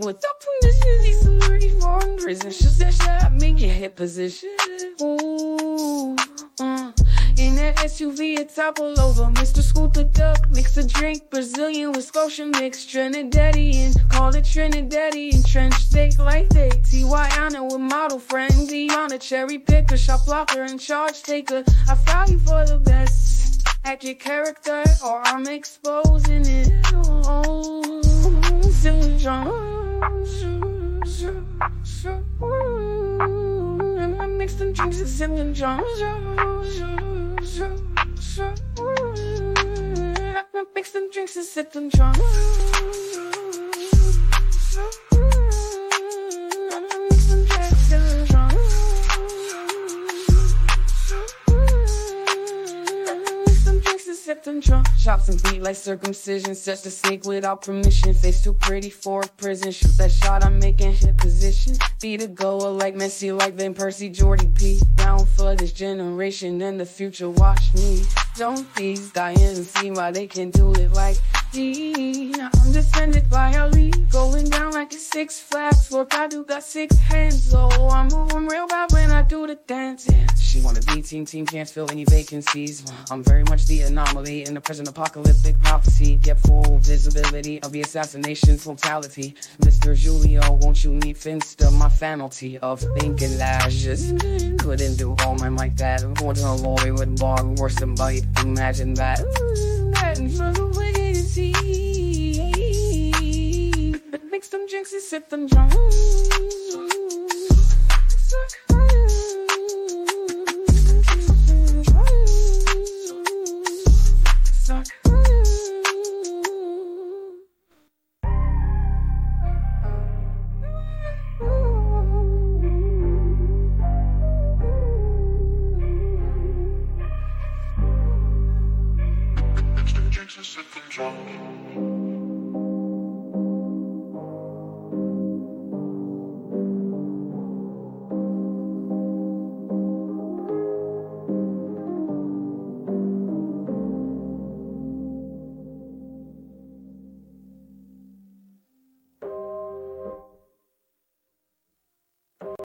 like what's up positions. These already for in prison. Shoot that shot, make your head position. Ooh, uh. In that SUV, it topple over. Mr. Scooter Duck, mix a drink. Brazilian with Scotia mix. Trinidadian, call it Trinidadian. Trench steak like they. Tijuana with model friend. Deanna, cherry picker, shop blocker, and charge taker. I file you for the best. Act your character, or I'm exposing it. Oh, syndrome. Jones. And I mix them drinks and drinks and sip them drunk. Sipping drunk, shots and beat like circumcision. Sets the sink without permission. Face too pretty for a prison. Shoot that shot, I'm making hit position. Beat a goer like Messi, like Van Persie, Jordy P. Down for this generation and the future. Watch me. Don't these and see why they can do it like me. I'm descended by Ali, going down like a six Look, I do got six hands, oh, I'm moving real bad when I do the dance. She wanna be team, team can't fill any vacancies. I'm very much the anomaly in the present apocalyptic prophecy. Get full visibility of the assassination's totality. Mr. Julio, won't you meet Finster? My family of thinking I just couldn't do all my like that. Going to a lorry with bar, worse than bite. Imagine that. That for the way to see. Them and sip them drunk. Drinks and.